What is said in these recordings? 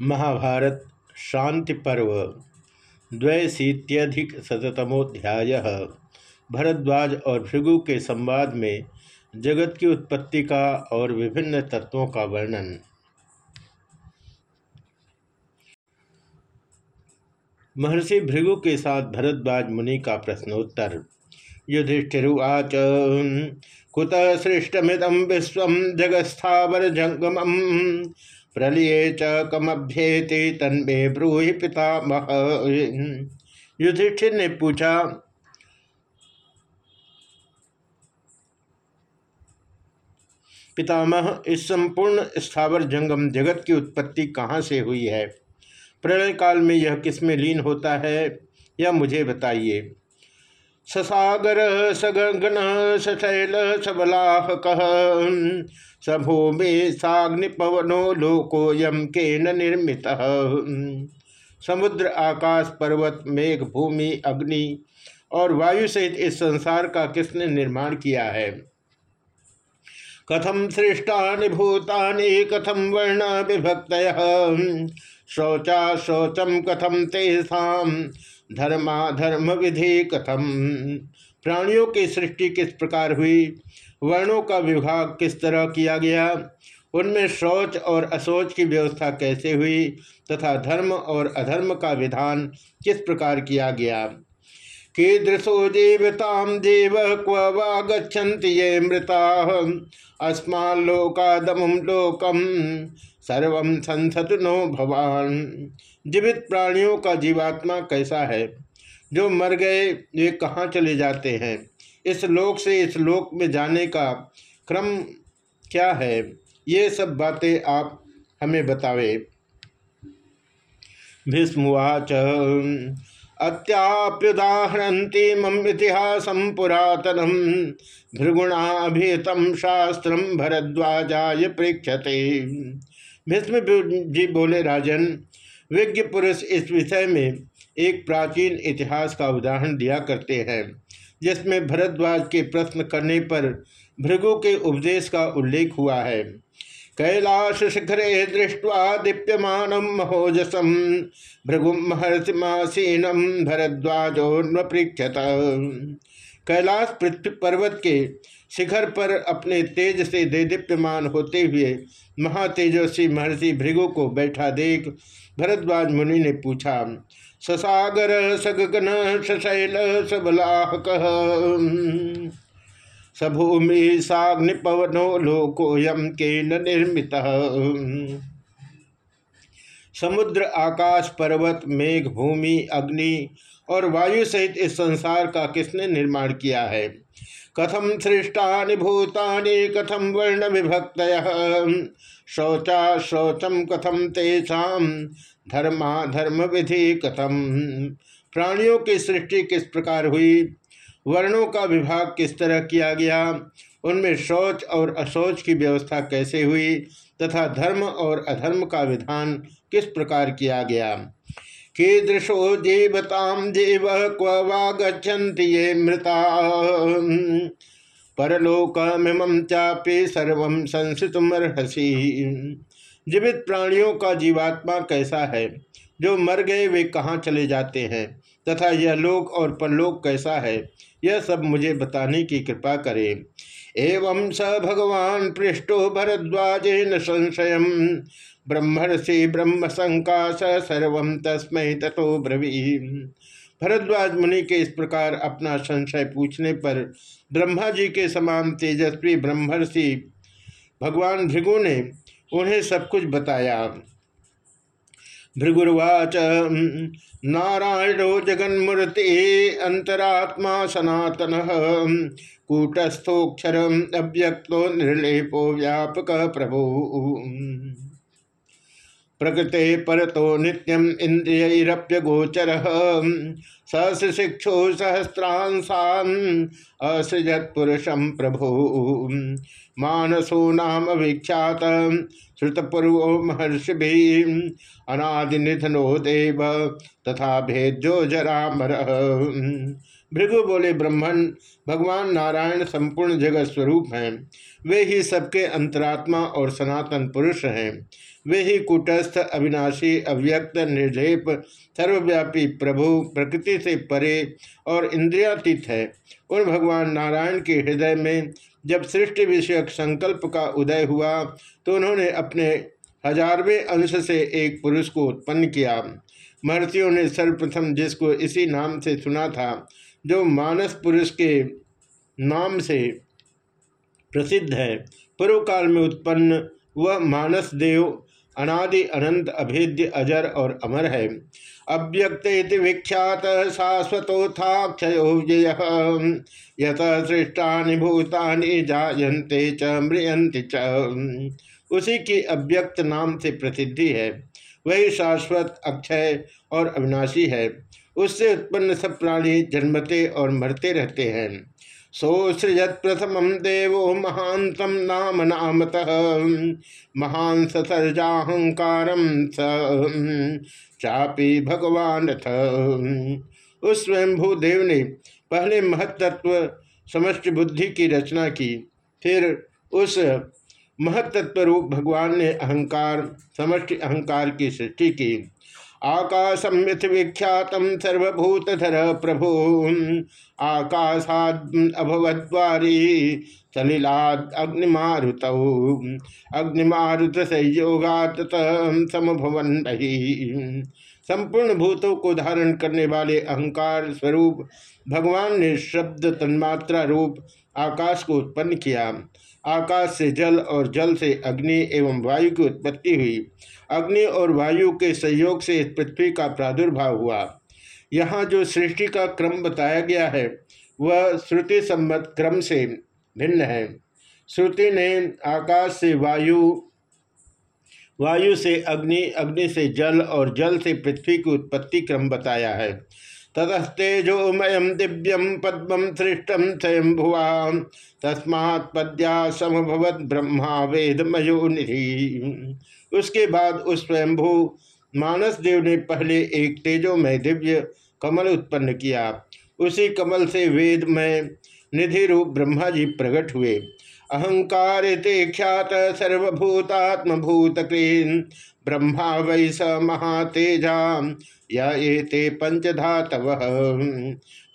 महाभारत शांति पर्व, द्वैशीत्यधिक शतमोध्याय भरद्वाज और भृगु के संवाद में जगत की उत्पत्ति का और विभिन्न तत्वों का वर्णन। महर्षि भृगु के साथ भरद्वाज मुनि का प्रश्नोत्तर युधिष्ठिरुवाच कुत सृष्टमिदम विश्व जगस्थावर जंगम प्रलये च कमभ्येति तन्मे ब्रूहि पितामह। युधिष्ठिर ने पूछा, पितामह, इस संपूर्ण स्थावर जंगम जगत की उत्पत्ति कहाँ से हुई है? प्रलय काल में यह किसमें लीन होता है, यह मुझे बताइए। ससागर सगन सशैल सबलाह कह सभूमि साग्निपवनो लोकोयम के न निर्मित। समुद्र, आकाश, पर्वत, मेघ, भूमि, अग्नि और वायु सहित इस संसार का किसने निर्माण किया है? कथम सृष्टा भूतानि कथम वर्ण विभक्त शौचा शौचम कथम तेषा? धर्माधर्म विधि कथम प्राणियों की सृष्टि किस प्रकार हुई? वर्णों का विभाग किस तरह किया गया? उनमें शौच और अशौच की व्यवस्था कैसे हुई? तथा धर्म और अधर्म का विधान किस प्रकार किया गया? कीदृशो जीवताम देव क्व वा गच्छन्ति ये मृता? अस्मालोकादमुम लोकम सर्व संसत नो भवान। जीवित प्राणियों का जीवात्मा कैसा है? जो मर गए, वे कहाँ चले जाते हैं? इस लोक से इस लोक में जाने का क्रम क्या है? ये सब बातें आप हमें बतावे। भीष्मवाच अत्याप्युदाहरती मम इतिहास पुरातनम भृगुणाभितम शास्त्र भरद्वाजाय प्रेक्षते भीष्म जी बोले, राजन, विज्ञ पुरुष इस विषय में एक प्राचीन इतिहास का उदाहरण दिया करते हैं। जिसमें भरद्वाज के प्रश्न करने पर भृगु के उपदेश का उल्लेख हुआ है। कैलाश शिखरे दृष्ट्वा दीप्यमान महोजसम भृगु महर्षिमासीनम भरद्वाजो पृक्षत कैलाश पृथ्वी पर्वत के शिखर पर अपने तेज से दे दीप्यमान होते हुए महातेजस्वी महर्षि भृगु को बैठा देख भरद्वाज मुनि ने पूछा ससागर सगगन सशैल सबलाहक सभूमि साग्निपवनो लोकोयम के निर्मित। समुद्र, आकाश, पर्वत, मेघ, भूमि, अग्नि और वायु सहित इस संसार का किसने निर्माण किया है? कथम सृष्टा भूतानि कथम वर्ण विभक्त शौचा शौचम कथम तेषा? धर्मा धर्म विधि कथम प्राणियों की सृष्टि किस प्रकार हुई? वर्णों का विभाग किस तरह किया गया? उनमें शौच और अशौच की व्यवस्था कैसे हुई? तथा धर्म और अधर्म का विधान किस प्रकार किया गया? कीदृशो जीवताम जीव क्व वा गच्छन्ति ये मृता। परलोकमिमं चापि सर्व संसितुमर्हसी जीवित प्राणियों का जीवात्मा कैसा है? जो मर गए वे कहाँ चले जाते हैं? तथा यह लोक और परलोक कैसा है? यह सब मुझे बताने की कृपा करें। एवं स भगवान पृष्ठो भरद्वाजेन संशय ब्रह्मर्षि ब्रह्म संकाश सर्व तस्मय तथो ब्रवी। भरद्वाज मुनि के इस प्रकार अपना संशय पूछने पर ब्रह्मा जी के समान तेजस्वी ब्रह्मर्षि भगवान भृगु ने उन्हें सब कुछ बताया। भृगुर्वाच नारायणो जगन्मूर्ति अंतरात्मा सनातन। कूटस्थोक्षर अव्यक्तो निर्लेपो व्यापक प्रभु। प्रकृते परतो नित्यम इंद्रियरप्यगोचर सहस्रशिक्षो सहस्रांसान असृजत पुरुषम प्रभु। मानसो नाम विख्यात श्रुतपूर्व महर्षि अनादि निधनो देव तथा भेद्यो जरामर। भृगु बोले ब्रह्मण भगवान नारायण संपूर्ण जगत स्वरूप हैं। वे ही सबके अंतरात्मा और सनातन पुरुष हैं। वे ही कुटस्थ, अविनाशी, अव्यक्त निर्लेप सर्वव्यापी प्रभु, प्रकृति से परे और इंद्रियातीत है। उन भगवान नारायण के हृदय में जब सृष्टि विषयक संकल्प का उदय हुआ तो उन्होंने अपने हजारवें अंश से एक पुरुष को उत्पन्न किया। महर्षियों ने सर्वप्रथम जिसको इसी नाम से सुना था जो मानस पुरुष के नाम से प्रसिद्ध है पूर्व काल में उत्पन्न वह मानस देव अनादि अनंत अभेद्य अजर और अमर है। अव्यक्त विख्यात शाश्वतोत्थाक्षयो जय यत सृष्टानि भूतानि जायन्ते च, म्रियन्ति च। उसी की अव्यक्त नाम से प्रसिद्धि है। वही शाश्वत अक्षय और अविनाशी है। उससे उत्पन्न सब प्राणी जन्मते और मरते रहते हैं। सोसृजत प्रथम देवो महांतम नाम नामत। महान ससर्जाहंकार चापी भगवान उस स्वयंभू देव ने पहले महत्त्व समष्टि बुद्धि की रचना की। फिर उस महतत्व रूप भगवान ने अहंकार, समष्टि अहंकार की सृष्टि की। आकाशम विख्यात सर्वभूतधर प्रभु आकाशाद अभवद्वारी सलिलाद अग्निमारुत। अग्निमारुत संयोगात समभवन रही संपूर्ण भूतों को धारण करने वाले अहंकार स्वरूप भगवान ने शब्द तन्मात्रा रूप आकाश को उत्पन्न किया। आकाश से जल और जल से अग्नि एवं वायु की उत्पत्ति हुई। अग्नि और वायु के सहयोग से इस पृथ्वी का प्रादुर्भाव हुआ। यहाँ जो सृष्टि का क्रम बताया गया है, वह श्रुति सम्मत क्रम से भिन्न है। श्रुति ने आकाश से वायु वायु से अग्नि अग्नि से जल और जल से पृथ्वी की उत्पत्ति क्रम बताया है। ततस्तेजोमय दिव्यम पद्म सृष्टम स्वयं भुवा तस्मात् पद्या समभवत ब्रह्मा वेदमयो निधि उसके बाद उस स्वयंभु मानस देव ने पहले एक तेजोमय दिव्य कमल उत्पन्न किया। उसी कमल से वेद में निधि रूप ब्रह्मा जी प्रकट हुए। अहंकार ते ख्यात सर्वभूतात्म भूतकृन ब्रह्मा वै स महातेजा। या ये ते पंचधातव।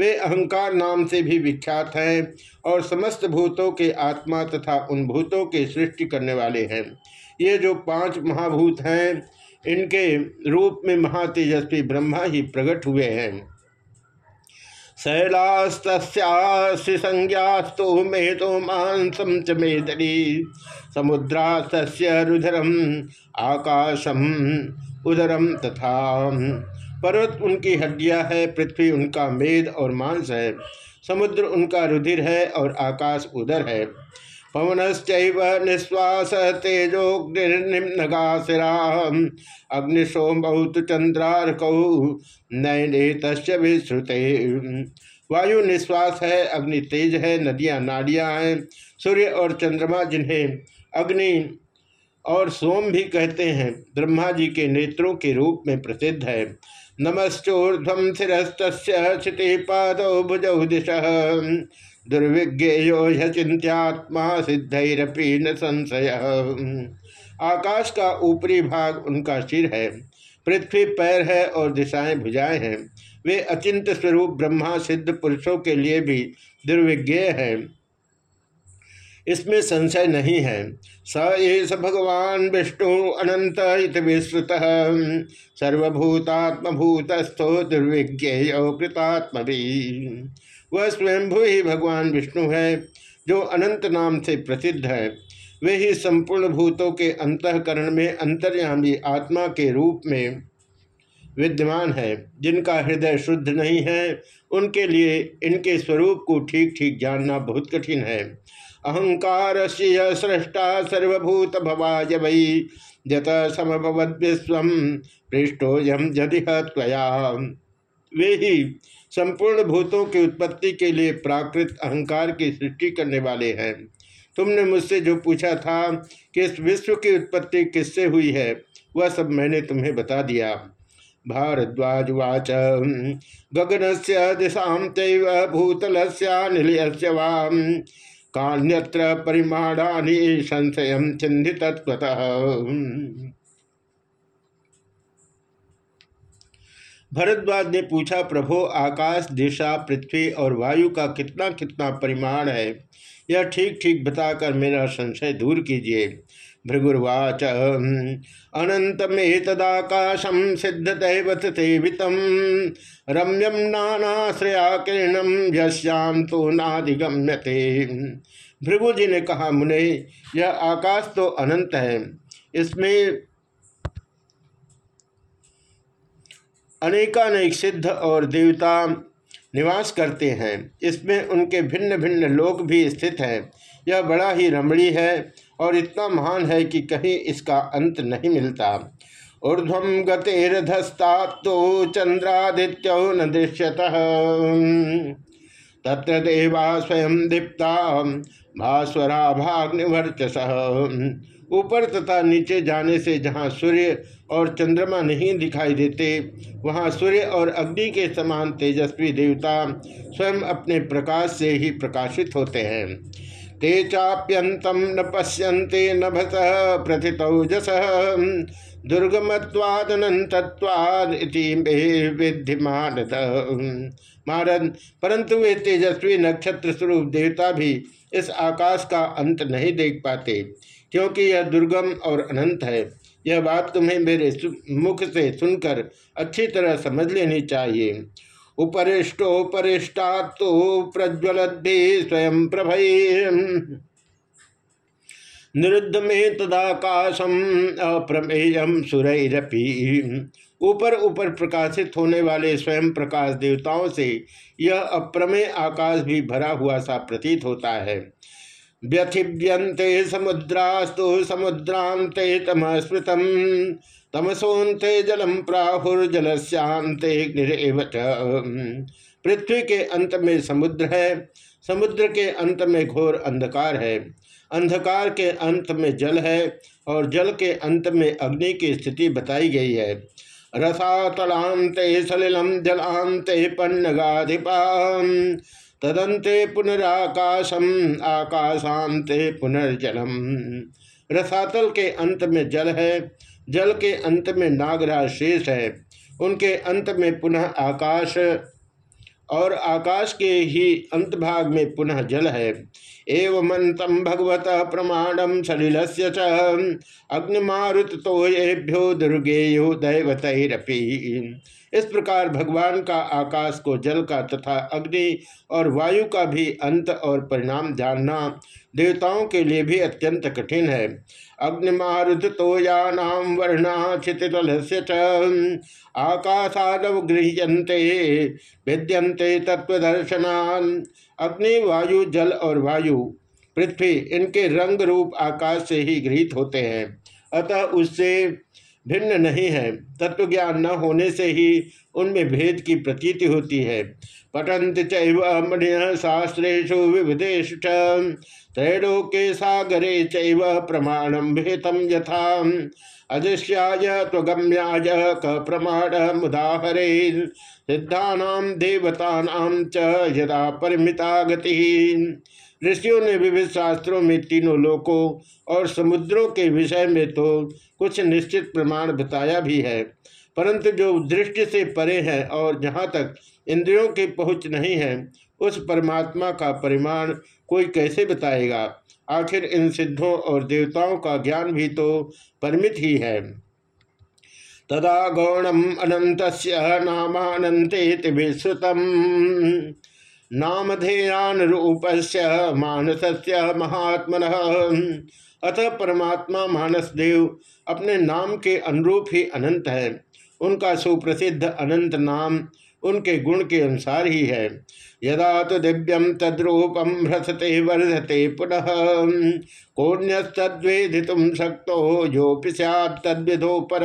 वे अहंकार नाम से भी विख्यात हैं और समस्त भूतों के आत्मा तथा उन भूतों के सृष्टि करने वाले हैं। ये जो पाँच महाभूत हैं, इनके रूप में महातेजस्वी ब्रह्मा ही प्रकट हुए हैं। शैलास्तस्यासि संज्ञास्तु मेधो मांसम च मेदरी समुद्रास्तस्य रुधरम, आकाशम, उदरम तथा। पर्वत उनकी हड्डियाँ है, पृथ्वी उनका मेद और मांस है। समुद्र उनका रुधिर है और आकाश उदर है। पवनश्चैव निश्वास तेजोग्निर्निम्नगाशिरा अग्निशोम बहुत चंद्रार्कौ नयने तस् विश्रुते वायु निश्वास है अग्नि तेज है नदियाँ नाड़ियाँ हैं, सूर्य और चंद्रमा जिन्हें अग्नि और सोम भी कहते हैं, ब्रह्मा जी के नेत्रों के रूप में प्रसिद्ध है। नमश्चोर्ध्व शिस्त क्षिति पादौ भुजौ दिश। दुर्विज्ञेयो चिंत्यात्मा सिद्धरपी न संशय आकाश का ऊपरी भाग उनका सिर है, पृथ्वी पैर है और दिशाएँ भुजाएँ हैं। वे अचिंत स्वरूप ब्रह्मा सिद्ध पुरुषों के लिए भी दुर्विज्ञेय है। इसमें संशय नहीं है। स एस भगवान विष्णु अनंत इत विश्रुत सर्वभूतात्मभूतस्थो दुर्विज्ञेय कृतात्म वह स्वयंभू ही भगवान विष्णु है, जो अनंत नाम से प्रसिद्ध है। वे ही संपूर्ण भूतों के अंतकरण में अंतर्यामी आत्मा के रूप में विद्यमान है। जिनका हृदय शुद्ध नहीं है, उनके लिए इनके स्वरूप को ठीक ठीक जानना बहुत कठिन है। अहंकार से सृष्टा सर्वभूत भवाज वही जत समभवद विश्व पृष्ठो यम जदि वे ही संपूर्ण भूतों की उत्पत्ति के लिए प्राकृत अहंकार की सृष्टि करने वाले हैं। तुमने मुझसे जो पूछा था कि इस विश्व की उत्पत्ति किससे हुई है, वह सब मैंने तुम्हें बता दिया। भारद्वाजवाच गगन से दिशा भूतल से वाम कान्यत्र परिमाणानि संशय चिन्हित भरद्वाज ने पूछा, प्रभो, आकाश, दिशा, पृथ्वी और वायु का कितना कितना परिमाण है? यह ठीक ठीक बताकर मेरा संशय दूर कीजिए। भृगुर्वाच अनंतमेतदाकाशम सिद्ध दैवत सेवितम रम्यम नानाश्रया किरणम यश्याम तो नादिगम्यते भृगु जी ने कहा, मुने, यह आकाश तो अनंत है। इसमें अनेकानेक सिद्ध और देवता निवास करते हैं। इसमें उनके भिन्न भिन्न लोक भी स्थित हैं। यह बड़ा ही रमणीय है और इतना महान है कि कहीं इसका अंत नहीं मिलता। ऊर्धम गतेरधस्ता तो चंद्रादित्य न दृश्यत। तत्र देवा स्वयं दीप्ता भास्वरा भाग्निवर्चस ऊपर तथा नीचे जाने से जहाँ सूर्य और चंद्रमा नहीं दिखाई देते, वहाँ सूर्य और अग्नि के समान तेजस्वी देवता स्वयं अपने प्रकाश से ही प्रकाशित होते हैं। ते चाप्यंतम न पश्यन्ते नभस प्रथितौजस दुर्गमत्वादनंतत्वाद विद्यमान महारद परंतु वे तेजस्वी नक्षत्र स्वरूप देवता भी इस आकाश का अंत नहीं देख पाते। क्योंकि यह दुर्गम और अनंत है। यह बात तुम्हें मेरे मुख से सुनकर अच्छी तरह समझ लेनी चाहिए। उपरिष्टोपरिष्टा तो प्रज्वलद्भि स्वयं प्रभ निरुद्ध में तदाकाशम अप्रमेयम सुरैरपी। ऊपर ऊपर प्रकाशित होने वाले स्वयं प्रकाश देवताओं से यह अप्रमेय आकाश भी भरा हुआ सा प्रतीत होता है। व्यथिव्यंते समुद्रास्तु समुद्रांते तम स्मृतम तमसोन्ते जलम प्राहुर्जलस्यांते पृथ्वी के अंत में समुद्र है, समुद्र के अंत में घोर अंधकार है, अंधकार के अंत में जल है और जल के अंत में अग्नि की स्थिति बताई गई है। रसातलांते सलिलम जलांते पन्नगाधिपा तदंते पुनराकाशम आकाशांत पुनर्जलम। रसातल के अंत में जल है, जल के अंत में नागराज शेष है, उनके अंत में पुनः आकाश। और आकाश के ही अंत भाग में पुनः जल है। एवं भगवत प्रमाणम सलिल से अग्निमारुत तो येभ्यो दुर्गेयो दैवतरपी। इस प्रकार भगवान का आकाश को जल का तथा अग्नि और वायु का भी अंत और परिणाम जानना देवताओं के लिए भी अत्यंत कठिन है। अग्निमारुत तो यानाम वर्णा क्षितितल आकाशादव गृह्यंते भिद्यंते तत्वदर्शनान अग्नि वायु जल और वायु, पृथ्वी इनके रंग रूप आकाश से ही गृहित होते हैं। अतः उससे भिन्न नहीं है। तत्व ज्ञान न होने से ही उनमें भेद की प्रतीति होती है। पठंत चढ़ शास्त्रेशु विविधेश त्रैलोके सागरे चैव प्रमाणम भेतम यथा। अदृश्याय त्वगम्याय क प्रमाण मुदाहरे। सिद्धानाम देवतानाम च यदा परिमिता गति। ऋषियों ने विविध शास्त्रों में तीनों लोकों और समुद्रों के विषय में तो कुछ निश्चित प्रमाण बताया भी है। परंतु जो दृष्टि से परे है और जहाँ तक इंद्रियों की पहुँच नहीं है, उस परमात्मा का परिमाण कोई कैसे बताएगा? आखिर इन सिद्धों और देवताओं का ज्ञान भी तो परिमित ही है। तदा गौणम अनंत नामानंते विश्रुतम। नामधेयान रूप से मानस महात्मन। अतः परमात्मा मानस देव अपने नाम के अनुरूप ही अनंत है। उनका सुप्रसिद्ध अनंत नाम उनके गुण के अनुसार ही है। यदा तो दिव्यम तद्रूपम ह्रसते वर्धते पुनः। कौन्यस्तद्वेदितुम शक्तो जो पिस्यात तद्विधो पर।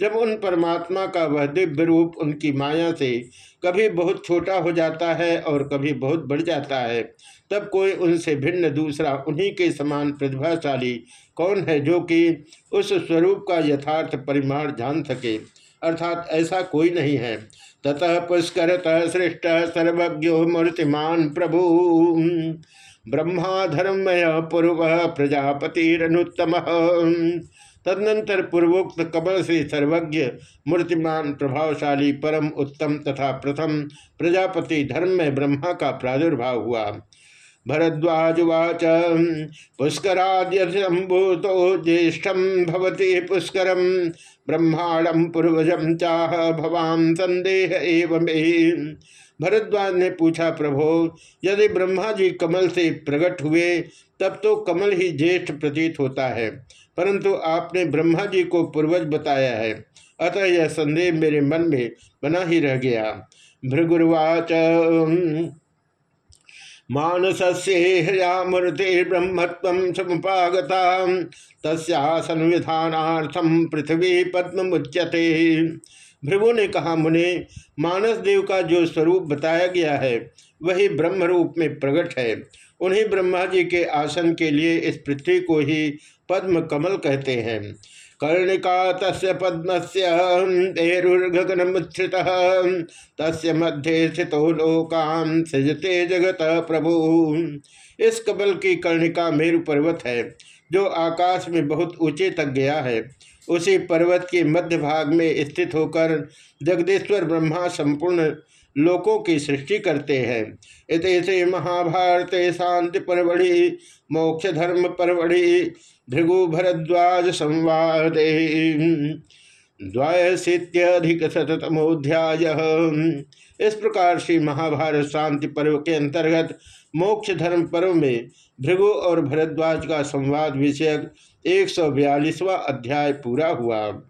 जब उन परमात्मा का वह दिव्य रूप उनकी माया से कभी बहुत छोटा हो जाता है और कभी बहुत बढ़ जाता है, तब कोई उनसे भिन्न दूसरा उन्हीं के समान प्रतिभाशाली कौन है जो कि उस स्वरूप का यथार्थ परिमाण जान सके? अर्थात ऐसा कोई नहीं है। ततः पुष्करतः सृष्ट सर्वज्ञो मूर्तिमान प्रभु। ब्रह्मा धर्मय पूर्व प्रजापतिरनुत्तम। तदनंतर पूर्वोक्त कमल से सर्वज्ञ, मूर्तिमान, प्रभावशाली, परम उत्तम तथा प्रथम प्रजापति धर्म में ब्रह्मा का प्रादुर्भाव हुआ। भरद्वाजुवाच पुष्कराद्यम्भूतो ज्येष्ठम भवती पुष्कर ब्रह्मांडम पूर्वज चाह भवान संदेह एवं भरद्वाज ने पूछा, प्रभो, यदि ब्रह्मा जी कमल से प्रकट हुए, तब तो कमल ही ज्येष्ठ प्रतीत होता है। परंतु आपने ब्रह्मा जी को पूर्वज बताया है। अतः यह संदेह मेरे मन में बना ही रह गया। भृगुर्वाच मानस मानसस्या मूर्ति ब्रह्मत्व समुपागता तस्यासंविधानार्थम पृथ्वी पद्म मुच्यते भृगु ने कहा, मुने, मानस देव का जो स्वरूप बताया गया है, वही ब्रह्म रूप में प्रकट है। उन्हीं ब्रह्मा जी के आसन के लिए इस पृथ्वी को ही पद्म कमल कहते हैं। कर्णिका तस् पद्म तस् मध्य स्थित लोकान सृजते जगत प्रभु। इस कमल की कर्णिका मेरु पर्वत है, जो आकाश में बहुत ऊँचे तक गया है। उसी पर्वत के मध्य भाग में स्थित होकर जगदीश्वर ब्रह्मा संपूर्ण लोकों की सृष्टि करते हैं। इतने महाभारत शांति परवड़ी, मोक्ष धर्म परवड़ी भृगु भरद्वाज संवाद। द्वाशीत्यधिक शतमोध्याय इस प्रकार से महाभारत शांति पर्व के अंतर्गत मोक्ष धर्म पर्व में भृगु और भरद्वाज का संवाद विषयक एक सौ अध्याय पूरा हुआ।